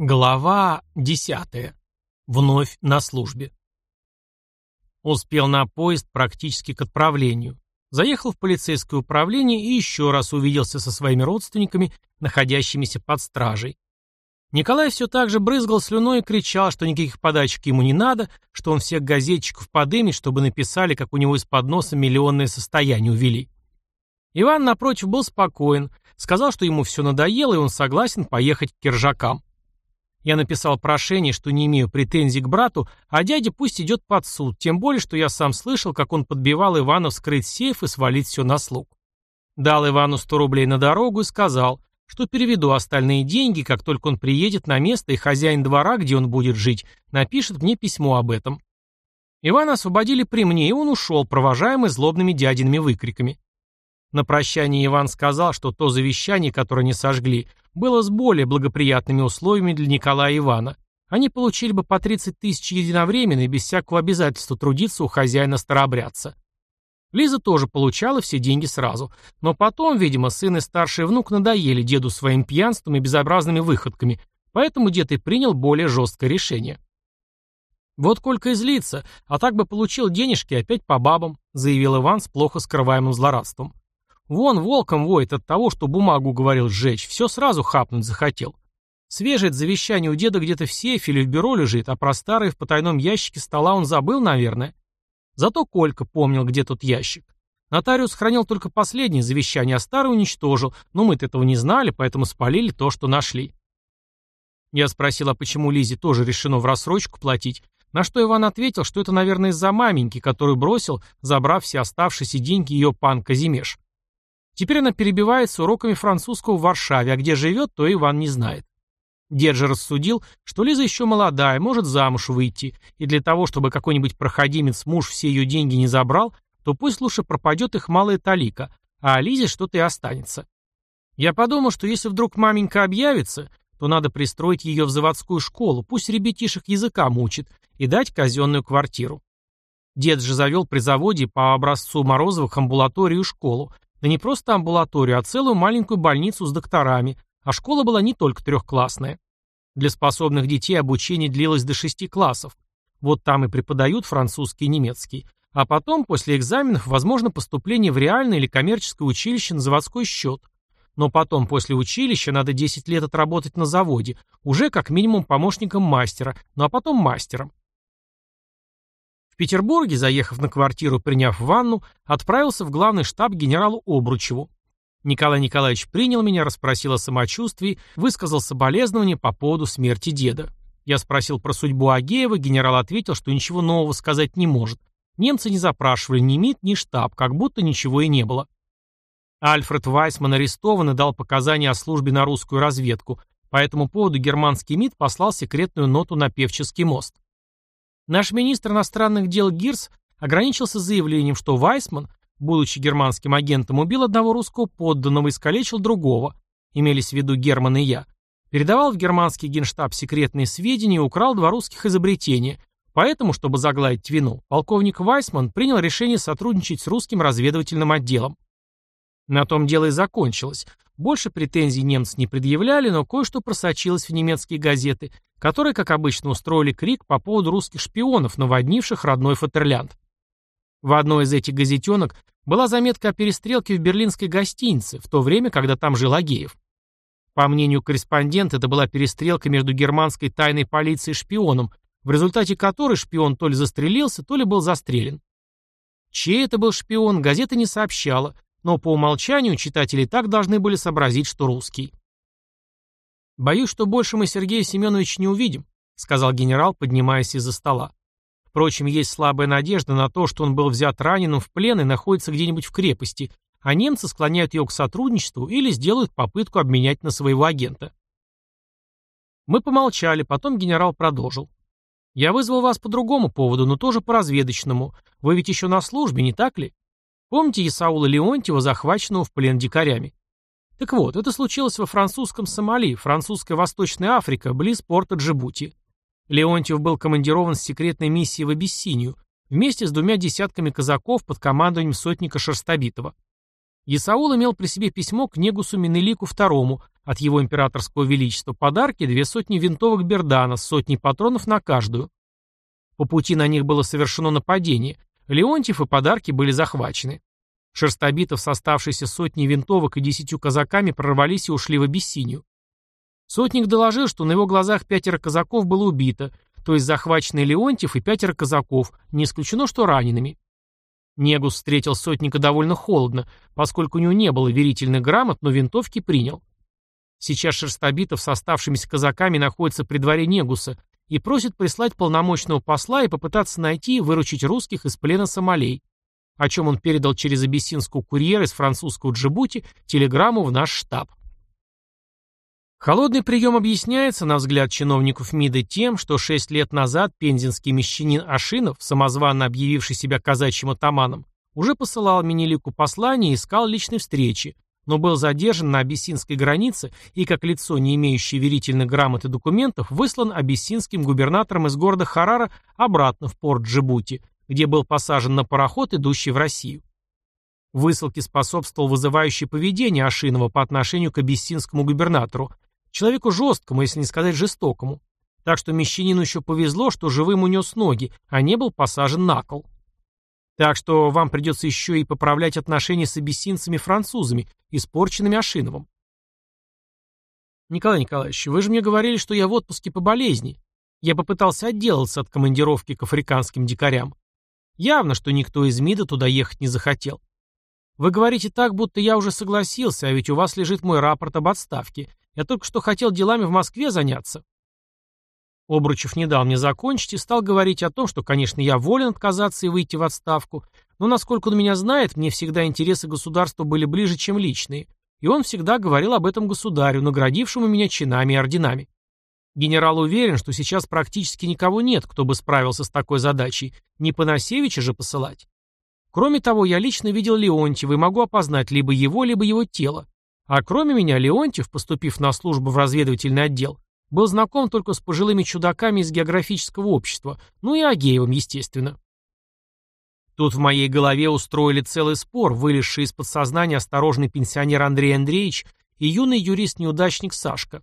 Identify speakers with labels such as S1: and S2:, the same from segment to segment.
S1: Глава десятая. Вновь на службе. Успел на поезд практически к отправлению. Заехал в полицейское управление и еще раз увиделся со своими родственниками, находящимися под стражей. Николай все так же брызгал слюной и кричал, что никаких подачек ему не надо, что он всех газетчиков подымет, чтобы написали, как у него из-под носа миллионное состояние увели. Иван, напротив, был спокоен, сказал, что ему все надоело, и он согласен поехать к киржакам. Я написал прошение, что не имею претензий к брату, а дядя пусть идет под суд, тем более, что я сам слышал, как он подбивал Ивана вскрыть сейф и свалить все на слуг. Дал Ивану 100 рублей на дорогу и сказал, что переведу остальные деньги, как только он приедет на место, и хозяин двора, где он будет жить, напишет мне письмо об этом. Ивана освободили при мне, и он ушел, провожаемый злобными дядиными выкриками. На прощание Иван сказал, что то завещание, которое не сожгли, было с более благоприятными условиями для Николая и Ивана. Они получили бы по 30 тысяч единовременно и без всякого обязательства трудиться у хозяина старообрядца. Лиза тоже получала все деньги сразу. Но потом, видимо, сын и старший внук надоели деду своим пьянством и безобразными выходками, поэтому дед и принял более жесткое решение. «Вот Колька излится, а так бы получил денежки опять по бабам», заявил Иван с плохо скрываемым злорадством. Вон волком воет от того, что бумагу говорил сжечь, все сразу хапнуть захотел. Свежее завещание у деда где-то в сейфе или в бюро лежит, а про старое в потайном ящике стола он забыл, наверное. Зато Колька помнил, где тот ящик. Нотариус хранил только последнее завещание, а старое уничтожил, но мы-то этого не знали, поэтому спалили то, что нашли. Я спросил, а почему Лизе тоже решено в рассрочку платить, на что Иван ответил, что это, наверное, из-за маменьки, которую бросил, забрав все оставшиеся деньги ее пан Казимеш. Теперь она перебивается уроками французского в Варшаве, а где живет, то Иван не знает. Дед же рассудил, что Лиза еще молодая, может замуж выйти, и для того, чтобы какой-нибудь проходимец муж все ее деньги не забрал, то пусть лучше пропадет их малая талика, а Лизе что-то и останется. Я подумал, что если вдруг маменька объявится, то надо пристроить ее в заводскую школу, пусть ребятишек языка мучит, и дать казенную квартиру. Дед же завел при заводе по образцу Морозовых амбулаторию и школу, да не просто амбулаторию, а целую маленькую больницу с докторами, а школа была не только трехклассная. Для способных детей обучение длилось до шести классов. Вот там и преподают французский и немецкий. А потом, после экзаменов, возможно поступление в реальное или коммерческое училище на заводской счет. Но потом, после училища, надо 10 лет отработать на заводе, уже как минимум помощником мастера, ну а потом мастером. Петербурге, заехав на квартиру, приняв ванну, отправился в главный штаб генералу Обручеву. Николай Николаевич принял меня, расспросил о самочувствии, высказал соболезнования по поводу смерти деда. Я спросил про судьбу Агеева, генерал ответил, что ничего нового сказать не может. Немцы не запрашивали ни МИД, ни штаб, как будто ничего и не было. Альфред Вайсман арестован и дал показания о службе на русскую разведку. По этому поводу германский МИД послал секретную ноту на Певческий мост. Наш министр иностранных дел Гирс ограничился заявлением, что Вайсман, будучи германским агентом, убил одного русского подданного и искалечил другого, имелись в виду Герман и я, передавал в германский генштаб секретные сведения и украл два русских изобретения. Поэтому, чтобы загладить вину, полковник Вайсман принял решение сотрудничать с русским разведывательным отделом. На том дело и закончилось. Больше претензий немцы не предъявляли, но кое-что просочилось в немецкие газеты, которые, как обычно, устроили крик по поводу русских шпионов, наводнивших родной Фатерлянд. В одной из этих газетенок была заметка о перестрелке в берлинской гостинице, в то время, когда там жил Агеев. По мнению корреспондента, это была перестрелка между германской тайной полицией и шпионом, в результате которой шпион то ли застрелился, то ли был застрелен. Чей это был шпион, газета не сообщала, но по умолчанию читатели так должны были сообразить, что русский. «Боюсь, что больше мы Сергея Семеновича не увидим», сказал генерал, поднимаясь из-за стола. Впрочем, есть слабая надежда на то, что он был взят раненым в плен и находится где-нибудь в крепости, а немцы склоняют его к сотрудничеству или сделают попытку обменять на своего агента. Мы помолчали, потом генерал продолжил. «Я вызвал вас по другому поводу, но тоже по разведочному. Вы ведь еще на службе, не так ли? Помните Исаула Леонтьева, захваченного в плен дикарями? Так вот, это случилось во французском Сомали, французская Восточная Африка, близ порта Джибути. Леонтьев был командирован с секретной миссией в Абиссинию, вместе с двумя десятками казаков под командованием сотника Шерстобитова. Исаул имел при себе письмо к Негусу Менелику II, от его императорского величества подарки две сотни винтовок Бердана с сотней патронов на каждую. По пути на них было совершено нападение. Леонтьев и подарки были захвачены. Шерстобитов с оставшейся сотней винтовок и десятью казаками прорвались и ушли в Абиссинию. Сотник доложил, что на его глазах пятеро казаков было убито, то есть захваченный Леонтьев и пятеро казаков, не исключено, что ранеными. Негус встретил сотника довольно холодно, поскольку у него не было верительных грамот, но винтовки принял. Сейчас Шерстобитов с оставшимися казаками находится при дворе Негуса и просит прислать полномочного посла и попытаться найти и выручить русских из плена Сомалей, о чем он передал через абиссинскую курьера из французского Джибути телеграмму в наш штаб. Холодный прием объясняется, на взгляд чиновников МИДа, тем, что шесть лет назад пензенский мещанин Ашинов, самозванно объявивший себя казачьим атаманом, уже посылал Менелику послание и искал личной встречи, но был задержан на абиссинской границе и, как лицо, не имеющее верительных грамот и документов, выслан абиссинским губернатором из города Харара обратно в порт Джибути, где был посажен на пароход, идущий в Россию. Высылке способствовал вызывающее поведение Ашинова по отношению к абиссинскому губернатору, Человеку жесткому, если не сказать жестокому. Так что мещанину еще повезло, что живым унес ноги, а не был посажен на кол. Так что вам придется еще и поправлять отношения с абиссинцами-французами, испорченными Ашиновым. Николай Николаевич, вы же мне говорили, что я в отпуске по болезни. Я попытался отделаться от командировки к африканским дикарям. Явно, что никто из МИДа туда ехать не захотел. Вы говорите так, будто я уже согласился, а ведь у вас лежит мой рапорт об отставке. Я только что хотел делами в Москве заняться. Обручев не дал мне закончить и стал говорить о том, что, конечно, я волен отказаться и выйти в отставку, но, насколько он меня знает, мне всегда интересы государства были ближе, чем личные, и он всегда говорил об этом государю, наградившему меня чинами и орденами. Генерал уверен, что сейчас практически никого нет, кто бы справился с такой задачей, не Панасевича же посылать. Кроме того, я лично видел Леонтьева и могу опознать либо его, либо его тело. А кроме меня, Леонтьев, поступив на службу в разведывательный отдел, был знаком только с пожилыми чудаками из географического общества, ну и Агеевым, естественно. Тут в моей голове устроили целый спор, вылезший из подсознания осторожный пенсионер Андрей Андреевич и юный юрист-неудачник Сашка.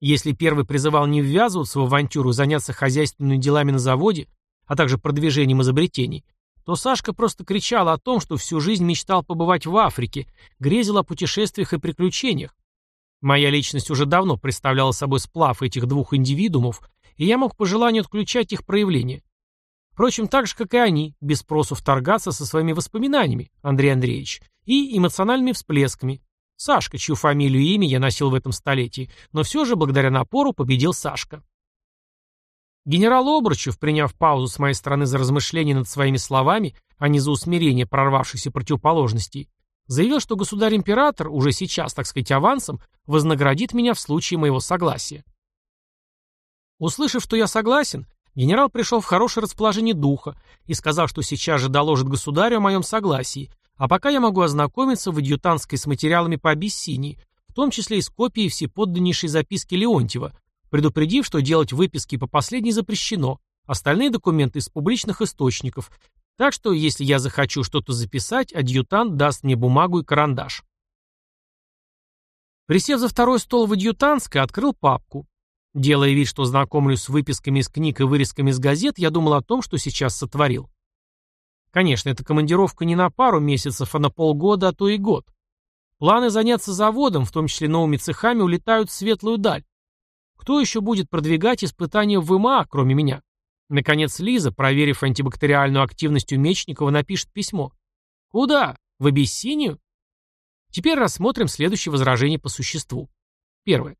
S1: Если первый призывал не ввязываться в авантюру заняться хозяйственными делами на заводе, а также продвижением изобретений, то Сашка просто кричал о том, что всю жизнь мечтал побывать в Африке, грезил о путешествиях и приключениях. Моя личность уже давно представляла собой сплав этих двух индивидуумов, и я мог по желанию отключать их проявления. Впрочем, так же, как и они, без спросу вторгаться со своими воспоминаниями, Андрей Андреевич, и эмоциональными всплесками. Сашка, чью фамилию и имя я носил в этом столетии, но все же, благодаря напору, победил Сашка. Генерал Обручев, приняв паузу с моей стороны за размышление над своими словами, а не за усмирение прорвавшихся противоположностей, заявил, что государь-император, уже сейчас, так сказать, авансом, вознаградит меня в случае моего согласия. Услышав, что я согласен, генерал пришел в хорошее расположение духа и сказал, что сейчас же доложит государю о моем согласии, а пока я могу ознакомиться в адъютантской с материалами по Абиссинии, в том числе и с копией всеподданнейшей записки Леонтьева, предупредив, что делать выписки по последней запрещено, остальные документы из публичных источников, так что, если я захочу что-то записать, адъютант даст мне бумагу и карандаш. Присев за второй стол в адъютантской, открыл папку. Делая вид, что знакомлюсь с выписками из книг и вырезками из газет, я думал о том, что сейчас сотворил. Конечно, эта командировка не на пару месяцев, а на полгода, а то и год. Планы заняться заводом, в том числе новыми цехами, улетают в светлую даль. Кто еще будет продвигать испытания в ВМА, кроме меня? Наконец Лиза, проверив антибактериальную активность у Мечникова, напишет письмо. Куда? В Абиссинию? Теперь рассмотрим следующее возражение по существу. Первое.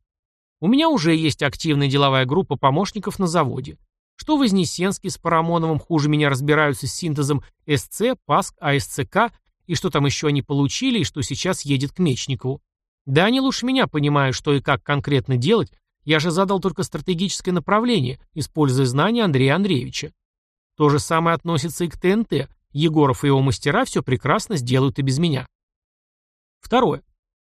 S1: У меня уже есть активная деловая группа помощников на заводе. Что Вознесенский с Парамоновым хуже меня разбираются с синтезом СЦ, ПАСК, АСЦК, и что там еще они получили, и что сейчас едет к Мечникову. Да они лучше меня понимают, что и как конкретно делать, я же задал только стратегическое направление, используя знания Андрея Андреевича. То же самое относится и к ТНТ. Егоров и его мастера все прекрасно сделают и без меня. Второе.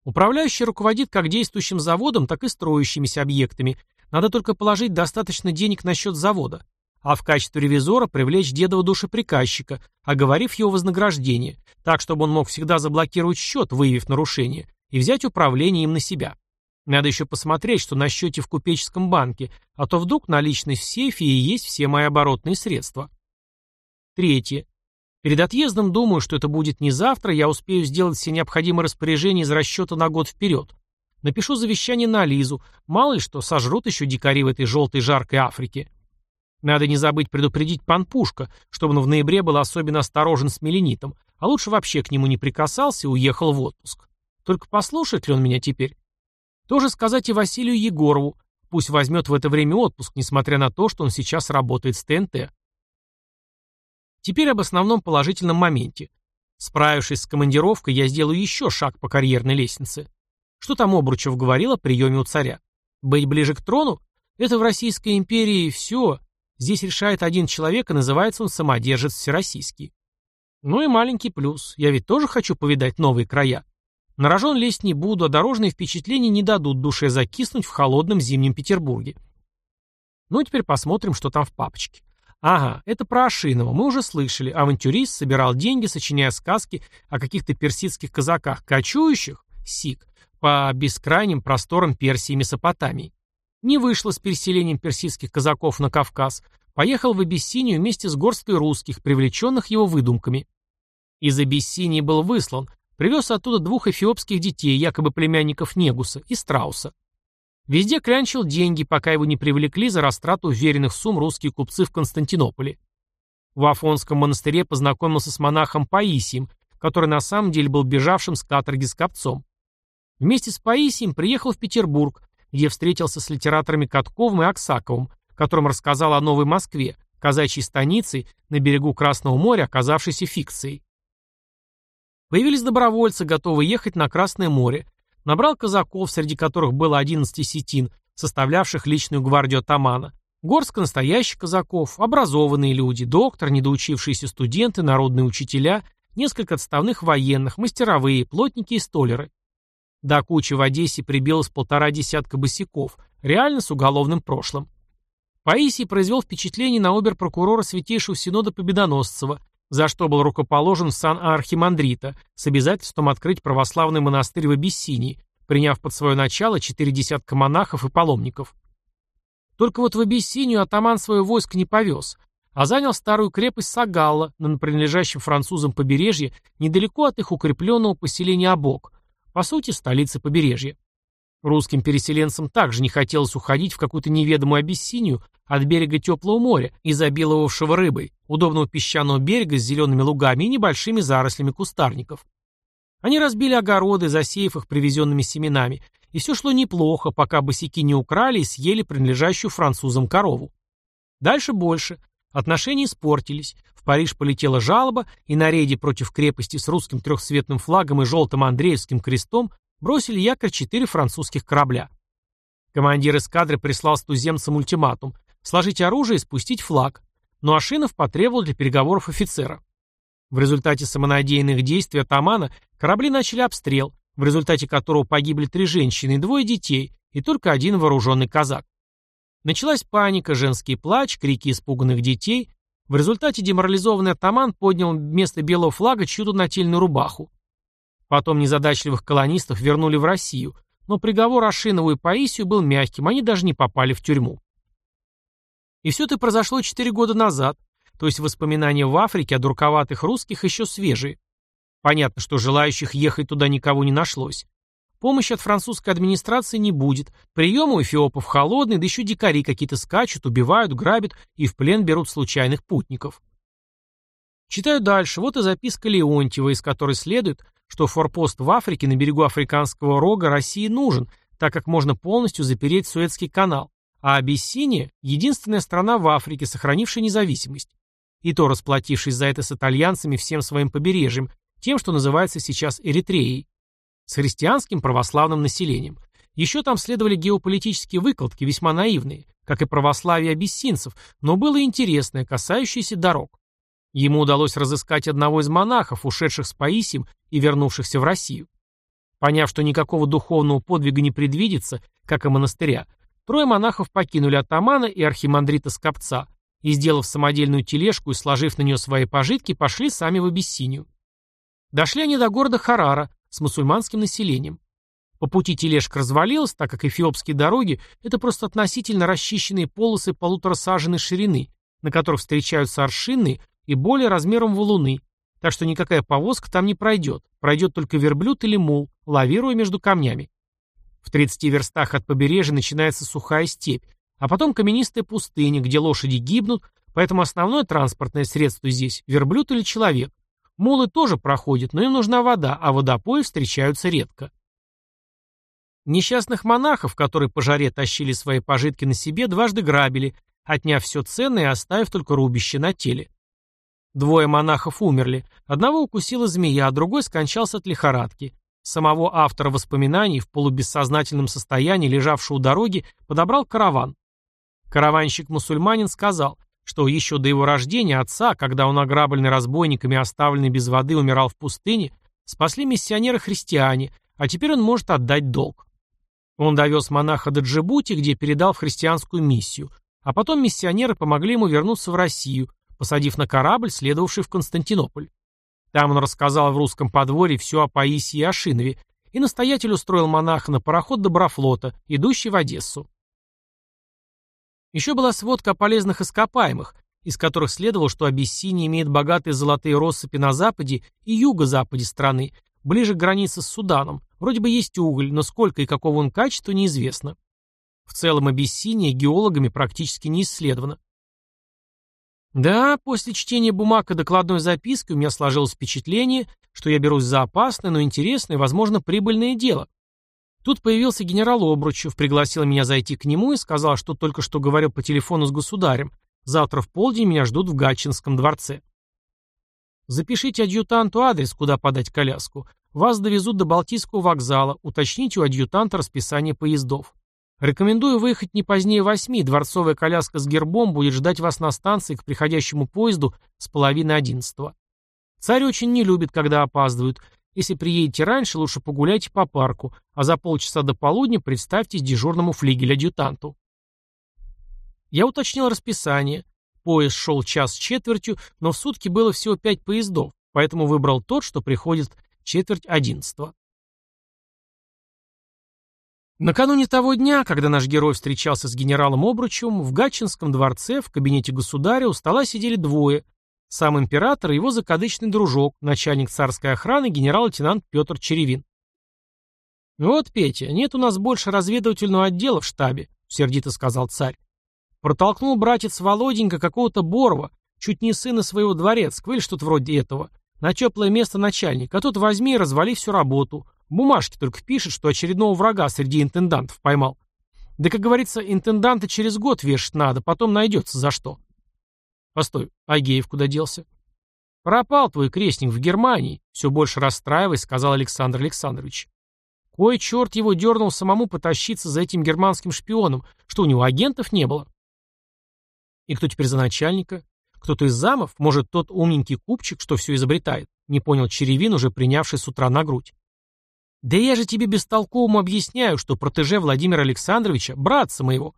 S1: Управляющий руководит как действующим заводом, так и строящимися объектами. Надо только положить достаточно денег на счет завода. А в качестве ревизора привлечь дедова душеприказчика, оговорив его вознаграждение, так, чтобы он мог всегда заблокировать счет, выявив нарушение, и взять управление им на себя. Надо еще посмотреть, что на счете в купеческом банке, а то вдруг наличность в сейфе и есть все мои оборотные средства. Третье. Перед отъездом думаю, что это будет не завтра, я успею сделать все необходимые распоряжения из расчета на год вперед. Напишу завещание на Лизу, мало ли что, сожрут еще дикари в этой желтой жаркой Африке. Надо не забыть предупредить пан Пушка, чтобы он в ноябре был особенно осторожен с меленитом, а лучше вообще к нему не прикасался и уехал в отпуск. Только послушает ли он меня теперь? Тоже сказать и Василию Егорову, пусть возьмет в это время отпуск, несмотря на то, что он сейчас работает с ТНТ. Теперь об основном положительном моменте. Справившись с командировкой, я сделаю еще шаг по карьерной лестнице. Что там Обручев говорил о приеме у царя? Быть ближе к трону? Это в Российской империи все. Здесь решает один человек, и называется он самодержец всероссийский. Ну и маленький плюс. Я ведь тоже хочу повидать новые края. На рожон лезть не буду, а дорожные впечатления не дадут душе закиснуть в холодном зимнем Петербурге. Ну теперь посмотрим, что там в папочке. Ага, это про Ашинова. Мы уже слышали. Авантюрист собирал деньги, сочиняя сказки о каких-то персидских казаках, кочующих, сик, по бескрайним просторам Персии и Месопотамии. Не вышло с переселением персидских казаков на Кавказ. Поехал в Абиссинию вместе с горсткой русских, привлеченных его выдумками. Из Абиссинии был выслан, привез оттуда двух эфиопских детей, якобы племянников Негуса и Страуса. Везде клянчил деньги, пока его не привлекли за растрату уверенных сумм русские купцы в Константинополе. В Афонском монастыре познакомился с монахом Паисием, который на самом деле был бежавшим с каторги с копцом. Вместе с Паисием приехал в Петербург, где встретился с литераторами Катковым и Аксаковым, которым рассказал о Новой Москве, казачьей станице на берегу Красного моря, оказавшейся фикцией. Появились добровольцы, готовые ехать на Красное море, Набрал казаков, среди которых было 11 сетин, составлявших личную гвардию атамана. Горстка настоящих казаков, образованные люди, доктор, недоучившиеся студенты, народные учителя, несколько отставных военных, мастеровые, плотники и столеры. До кучи в Одессе прибилось полтора десятка босиков, реально с уголовным прошлым. Паисий произвел впечатление на обер-прокурора Святейшего Синода Победоносцева, за что был рукоположен сан архимандрита с обязательством открыть православный монастырь в Абиссинии, приняв под свое начало четыре десятка монахов и паломников. Только вот в Абиссинию атаман свое войско не повез, а занял старую крепость Сагалла на принадлежащем французам побережье недалеко от их укрепленного поселения Абок, по сути, столицы побережья. Русским переселенцам также не хотелось уходить в какую-то неведомую Абиссинию от берега теплого моря, изобиловавшего рыбой, удобного песчаного берега с зелеными лугами и небольшими зарослями кустарников. Они разбили огороды, засеяв их привезенными семенами, и все шло неплохо, пока босяки не украли и съели принадлежащую французам корову. Дальше больше. Отношения испортились. В Париж полетела жалоба, и на рейде против крепости с русским трехцветным флагом и желтым Андреевским крестом бросили якорь четыре французских корабля. Командир эскадры прислал с туземцам ультиматум сложить оружие и спустить флаг, но Ашинов потребовал для переговоров офицера. В результате самонадеянных действий атамана корабли начали обстрел, в результате которого погибли три женщины и двое детей, и только один вооруженный казак. Началась паника, женский плач, крики испуганных детей. В результате деморализованный атаман поднял вместо белого флага чью-то нательную рубаху. Потом незадачливых колонистов вернули в Россию, но приговор Ашинову и Паисию был мягким, они даже не попали в тюрьму. И все это произошло четыре года назад, то есть воспоминания в Африке о дурковатых русских еще свежие. Понятно, что желающих ехать туда никого не нашлось. Помощи от французской администрации не будет. Прием у эфиопов холодный, да еще дикари какие-то скачут, убивают, грабят и в плен берут случайных путников. Читаю дальше. Вот и записка Леонтьева, из которой следует, что форпост в Африке на берегу Африканского рога России нужен, так как можно полностью запереть Суэцкий канал, а Абиссиния – единственная страна в Африке, сохранившая независимость. И то расплатившись за это с итальянцами всем своим побережьем, тем, что называется сейчас Эритреей. С христианским православным населением. Еще там следовали геополитические выкладки, весьма наивные, как и православие абиссинцев, но было интересное, касающееся дорог. Ему удалось разыскать одного из монахов, ушедших с Паисием и вернувшихся в Россию. Поняв, что никакого духовного подвига не предвидится, как и монастыря, Трое монахов покинули атамана и архимандрита Скопца и, сделав самодельную тележку и сложив на нее свои пожитки, пошли сами в Абиссинию. Дошли они до города Харара с мусульманским населением. По пути тележка развалилась, так как эфиопские дороги – это просто относительно расчищенные полосы полуторасаженной ширины, на которых встречаются аршинные и более размером валуны, так что никакая повозка там не пройдет, пройдет только верблюд или мул, лавируя между камнями. В 30 верстах от побережья начинается сухая степь, а потом каменистая пустыня, где лошади гибнут, поэтому основное транспортное средство здесь – верблюд или человек. Мулы тоже проходят, но им нужна вода, а водопои встречаются редко. Несчастных монахов, которые по жаре тащили свои пожитки на себе, дважды грабили, отняв все ценное и оставив только рубище на теле. Двое монахов умерли, одного укусила змея, а другой скончался от лихорадки. Самого автора воспоминаний в полубессознательном состоянии, лежавшего у дороги, подобрал караван. Караванщик-мусульманин сказал, что еще до его рождения отца, когда он ограбленный разбойниками, оставленный без воды, умирал в пустыне, спасли миссионеры-христиане, а теперь он может отдать долг. Он довез монаха до Джибути, где передал в христианскую миссию, а потом миссионеры помогли ему вернуться в Россию, посадив на корабль, следовавший в Константинополь. Там он рассказал в русском подворье все о Паисии и Ашинове, и настоятель устроил монаха на пароход Доброфлота, идущий в Одессу. Еще была сводка о полезных ископаемых, из которых следовало, что Абиссиния имеет богатые золотые россыпи на западе и юго-западе страны, ближе к границе с Суданом. Вроде бы есть уголь, но сколько и какого он качества неизвестно. В целом Абиссиния геологами практически не исследована. Да, после чтения бумаг и докладной записки у меня сложилось впечатление, что я берусь за опасное, но интересное, возможно, прибыльное дело. Тут появился генерал Обручев, пригласил меня зайти к нему и сказал, что только что говорил по телефону с государем. Завтра в полдень меня ждут в Гатчинском дворце. Запишите адъютанту адрес, куда подать коляску. Вас довезут до Балтийского вокзала. Уточните у адъютанта расписание поездов. Рекомендую выехать не позднее восьми. Дворцовая коляска с гербом будет ждать вас на станции к приходящему поезду с половины одиннадцатого. Царь очень не любит, когда опаздывают, если приедете раньше, лучше погуляйте по парку, а за полчаса до полудня представьтесь дежурному флигель-адъютанту. Я уточнил расписание. Поезд шел час с четвертью, но в сутки было всего пять поездов, поэтому выбрал тот, что приходит четверть одиннадцатого. Накануне того дня, когда наш герой встречался с генералом Обручевым, в Гатчинском дворце в кабинете государя у стола сидели двое, сам император и его закадычный дружок, начальник царской охраны генерал-лейтенант Петр Черевин. «Вот, Петя, нет у нас больше разведывательного отдела в штабе», — сердито сказал царь. Протолкнул братец Володенька какого-то Борова, чуть не сына своего дворецкого или что-то вроде этого, на теплое место начальника, а тут возьми и развали всю работу. Бумажки только пишет, что очередного врага среди интендантов поймал. Да, как говорится, интенданта через год вешать надо, потом найдется за что. Постой, Агеев куда делся? Пропал твой крестник в Германии, все больше расстраиваясь, сказал Александр Александрович. Кой черт его дернул самому потащиться за этим германским шпионом, что у него агентов не было. И кто теперь за начальника? Кто-то из замов? Может, тот умненький купчик, что все изобретает? Не понял Черевин, уже принявший с утра на грудь. Да я же тебе бестолковому объясняю, что протеже Владимира Александровича, братца моего,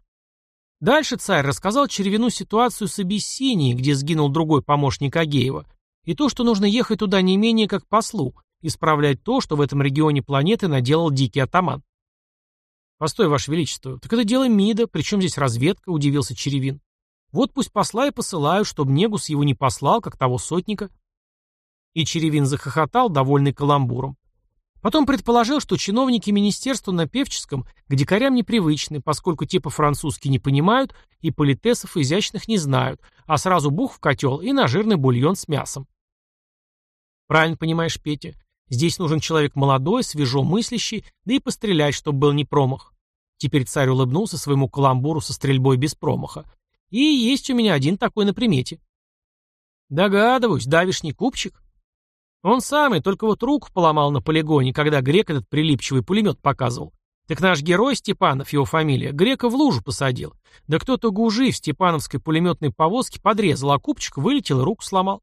S1: Дальше царь рассказал Червину ситуацию с Абиссинией, где сгинул другой помощник Агеева, и то, что нужно ехать туда не менее как послу, исправлять то, что в этом регионе планеты наделал дикий атаман. «Постой, Ваше Величество, так это дело МИДа, причем здесь разведка?» – удивился Черевин. «Вот пусть посла и посылают, чтобы Негус его не послал, как того сотника». И Черевин захохотал, довольный каламбуром. Потом предположил, что чиновники министерства на Певческом к дикарям непривычны, поскольку те по-французски не понимают и политесов изящных не знают, а сразу бух в котел и на жирный бульон с мясом. Правильно понимаешь, Петя. Здесь нужен человек молодой, свежо мыслящий, да и пострелять, чтобы был не промах. Теперь царь улыбнулся своему каламбуру со стрельбой без промаха. И есть у меня один такой на примете. Догадываюсь, давишний купчик. Он самый, только вот руку поломал на полигоне, когда грек этот прилипчивый пулемет показывал. Так наш герой Степанов, его фамилия, грека в лужу посадил. Да кто-то гужи в степановской пулеметной повозке подрезал, а купчик вылетел и руку сломал.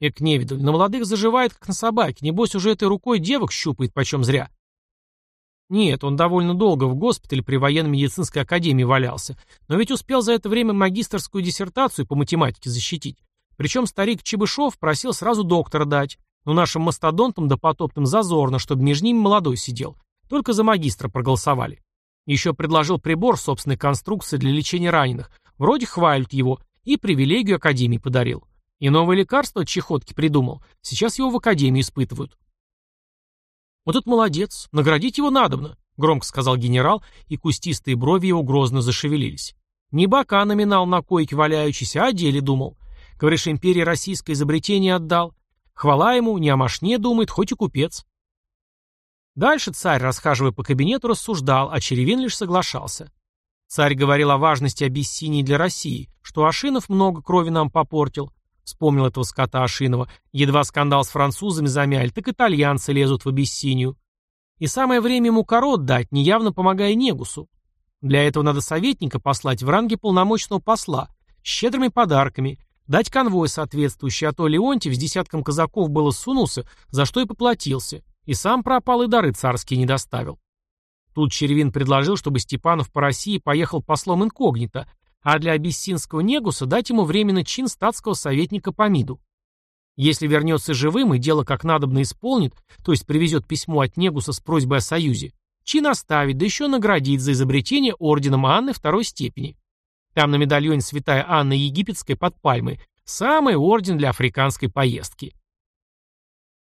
S1: Эк невидаль, на молодых заживает, как на собаке. Небось, уже этой рукой девок щупает, почем зря. Нет, он довольно долго в госпитале при военно-медицинской академии валялся, но ведь успел за это время магистрскую диссертацию по математике защитить. Причем старик Чебышев просил сразу доктора дать, но нашим мастодонтам допотопным зазорно, чтобы между ними молодой сидел. только за магистра проголосовали. Еще предложил прибор собственной конструкции для лечения раненых. Вроде хвалят его. И привилегию Академии подарил. И новое лекарство от чехотки придумал. Сейчас его в Академии испытывают. «Вот этот молодец. Наградить его надобно», — громко сказал генерал, и кустистые брови его грозно зашевелились. «Не бока номинал на койке валяющийся, а деле думал. Говоришь, империя российское изобретение отдал. Хвала ему, не о машне думает, хоть и купец». Дальше царь, расхаживая по кабинету, рассуждал, а Черевин лишь соглашался. Царь говорил о важности Абиссинии для России, что Ашинов много крови нам попортил. Вспомнил этого скота Ашинова. Едва скандал с французами замяли, так итальянцы лезут в Абиссинию. И самое время ему корот дать, неявно помогая Негусу. Для этого надо советника послать в ранге полномочного посла, с щедрыми подарками, дать конвой соответствующий, а то Леонтьев с десятком казаков было сунулся, за что и поплатился. И сам пропал, и дары царские не доставил. Тут Червин предложил, чтобы Степанов по России поехал послом инкогнито, а для абиссинского негуса дать ему временно чин статского советника по МИДу. Если вернется живым и дело как надобно исполнит, то есть привезет письмо от негуса с просьбой о союзе, чин оставить, да еще наградить за изобретение орденом Анны второй степени. Там на медальоне святая Анна Египетская под пальмой, самый орден для африканской поездки.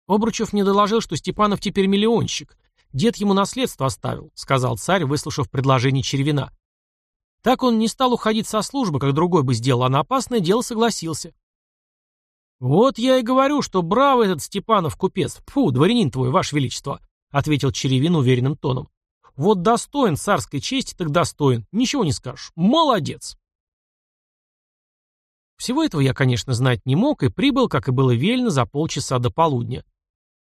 S1: Обручев мне доложил, что Степанов теперь миллионщик. Дед ему наследство оставил, сказал царь, выслушав предложение Червина. Так он не стал уходить со службы, как другой бы сделал, а на опасное дело согласился. «Вот я и говорю, что бравый этот Степанов купец. Фу, дворянин твой, ваше величество», — ответил Черевин уверенным тоном. «Вот достоин царской чести, так достоин. Ничего не скажешь. Молодец». Всего этого я, конечно, знать не мог и прибыл, как и было велено, за полчаса до полудня.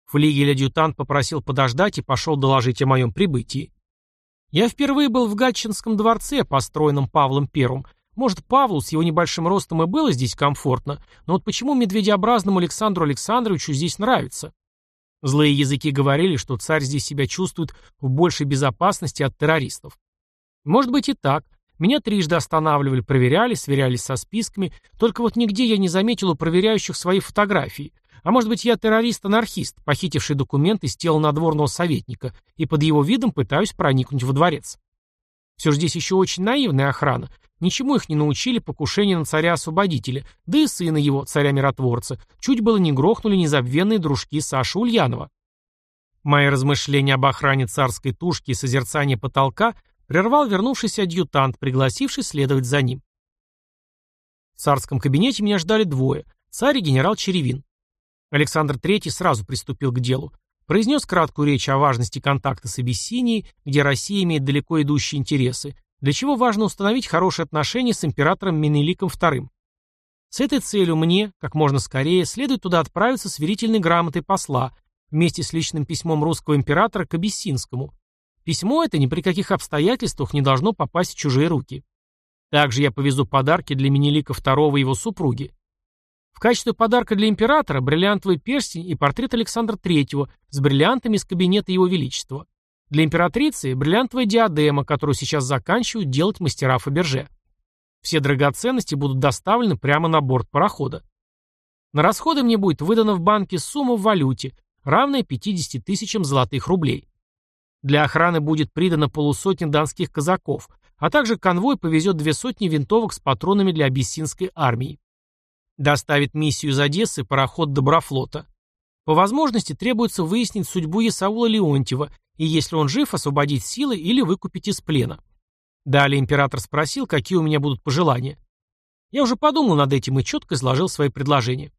S1: Флигель-адъютант попросил подождать и пошел доложить о моем прибытии. Я впервые был в Гатчинском дворце, построенном Павлом I. Может, Павлу с его небольшим ростом и было здесь комфортно, но вот почему медведеобразному Александру Александровичу здесь нравится? Злые языки говорили, что царь здесь себя чувствует в большей безопасности от террористов. Может быть и так. Меня трижды останавливали, проверяли, сверялись со списками, только вот нигде я не заметил у проверяющих свои фотографии, а может быть, я террорист-анархист, похитивший документы с тела надворного советника, и под его видом пытаюсь проникнуть во дворец. Все же здесь еще очень наивная охрана. Ничему их не научили покушение на царя-освободителя, да и сына его, царя-миротворца, чуть было не грохнули незабвенные дружки Саши Ульянова. Мои размышления об охране царской тушки и созерцание потолка прервал вернувшийся адъютант, пригласивший следовать за ним. В царском кабинете меня ждали двое – царь и генерал Черевин. Александр III сразу приступил к делу. Произнес краткую речь о важности контакта с Абиссинией, где Россия имеет далеко идущие интересы, для чего важно установить хорошие отношения с императором Менеликом II. С этой целью мне, как можно скорее, следует туда отправиться с верительной грамотой посла, вместе с личным письмом русского императора к Абиссинскому. Письмо это ни при каких обстоятельствах не должно попасть в чужие руки. Также я повезу подарки для Менелика II и его супруги. В качестве подарка для императора бриллиантовый перстень и портрет Александра III с бриллиантами из кабинета Его Величества. Для императрицы бриллиантовая диадема, которую сейчас заканчивают делать мастера Фаберже. Все драгоценности будут доставлены прямо на борт парохода. На расходы мне будет выдана в банке сумма в валюте, равная 50 тысячам золотых рублей. Для охраны будет придано полусотни донских казаков, а также конвой повезет две сотни винтовок с патронами для абиссинской армии. Доставит миссию из Одессы пароход Доброфлота. По возможности требуется выяснить судьбу Исаула Леонтьева, и если он жив, освободить силы или выкупить из плена. Далее император спросил, какие у меня будут пожелания. Я уже подумал над этим и четко изложил свои предложения.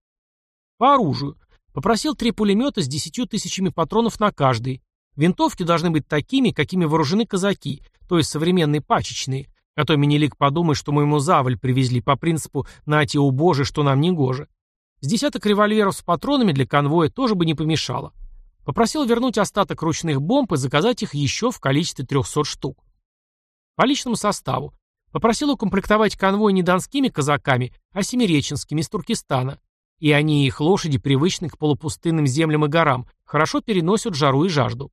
S1: По оружию. Попросил три пулемета с десятью тысячами патронов на каждый. Винтовки должны быть такими, какими вооружены казаки, то есть современные пачечные, а то Менелик подумает, что мы ему заваль привезли по принципу «нате у боже, что нам не гоже». С десяток револьверов с патронами для конвоя тоже бы не помешало. Попросил вернуть остаток ручных бомб и заказать их еще в количестве 300 штук. По личному составу. Попросил укомплектовать конвой не донскими казаками, а семиреченскими из Туркестана. И они и их лошади, привычны к полупустынным землям и горам, хорошо переносят жару и жажду.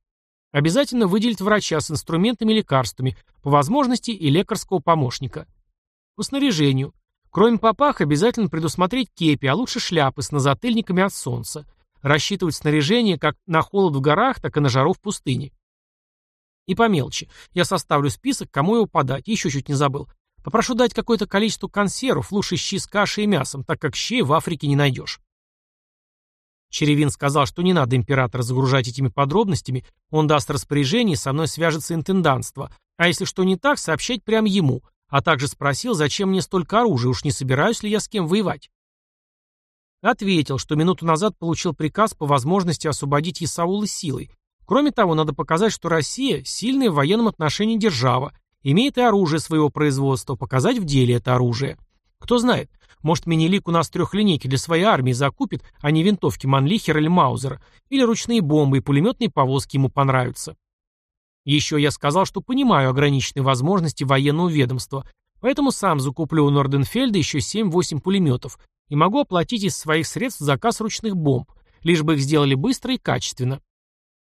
S1: Обязательно выделить врача с инструментами и лекарствами, по возможности и лекарского помощника. По снаряжению. Кроме попах, обязательно предусмотреть кепи, а лучше шляпы с назатыльниками от солнца. Рассчитывать снаряжение как на холод в горах, так и на жару в пустыне. И по мелочи. Я составлю список, кому его подать. Еще чуть не забыл. Попрошу дать какое-то количество консервов, лучше щи с кашей и мясом, так как щей в Африке не найдешь. Черевин сказал, что не надо императора загружать этими подробностями, он даст распоряжение, со мной свяжется интендантство, а если что не так, сообщать прямо ему, а также спросил, зачем мне столько оружия, уж не собираюсь ли я с кем воевать. Ответил, что минуту назад получил приказ по возможности освободить Исаула силой. Кроме того, надо показать, что Россия – сильная в военном отношении держава, имеет и оружие своего производства, показать в деле это оружие. Кто знает, может, Менелик у нас трехлинейки для своей армии закупит, а не винтовки Манлихера или Маузера, или ручные бомбы и пулеметные повозки ему понравятся. Еще я сказал, что понимаю ограниченные возможности военного ведомства, поэтому сам закуплю у Норденфельда еще 7-8 пулеметов и могу оплатить из своих средств заказ ручных бомб, лишь бы их сделали быстро и качественно.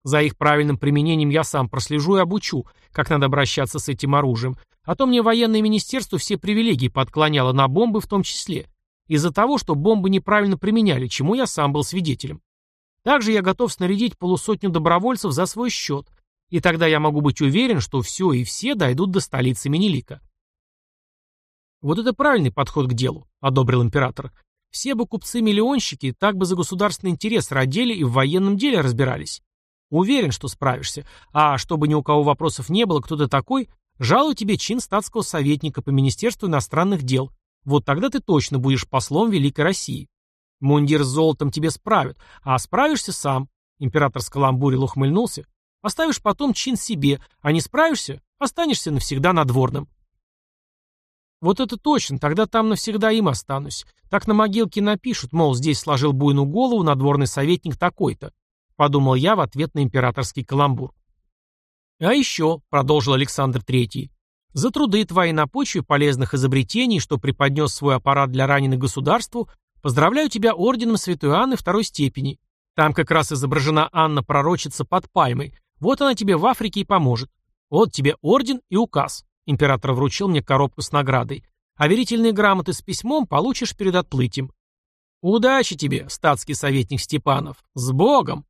S1: За их правильным применением я сам прослежу и обучу, как надо обращаться с этим оружием, а то мне военное министерство все привилегии подклоняло на бомбы в том числе, из-за того, что бомбы неправильно применяли, чему я сам был свидетелем. Также я готов снарядить полусотню добровольцев за свой счет, и тогда я могу быть уверен, что все и все дойдут до столицы Менелика. Вот это правильный подход к делу, одобрил император. Все бы купцы-миллионщики так бы за государственный интерес родили и в военном деле разбирались. Уверен, что справишься. А чтобы ни у кого вопросов не было, кто ты такой, жалую тебе чин статского советника по Министерству иностранных дел. Вот тогда ты точно будешь послом Великой России. Мундир с золотом тебе справят, а справишься сам. Император скаламбурил ухмыльнулся. Оставишь потом чин себе, а не справишься, останешься навсегда надворным. Вот это точно, тогда там навсегда им останусь. Так на могилке напишут, мол, здесь сложил буйную голову надворный советник такой-то подумал я в ответ на императорский каламбур. А еще, продолжил Александр III, за труды твои на почве полезных изобретений, что преподнес свой аппарат для раненых государству, поздравляю тебя орденом Святой Анны второй степени. Там как раз изображена Анна пророчица под пальмой. Вот она тебе в Африке и поможет. Вот тебе орден и указ. Император вручил мне коробку с наградой. А верительные грамоты с письмом получишь перед отплытием. Удачи тебе, статский советник Степанов. С Богом!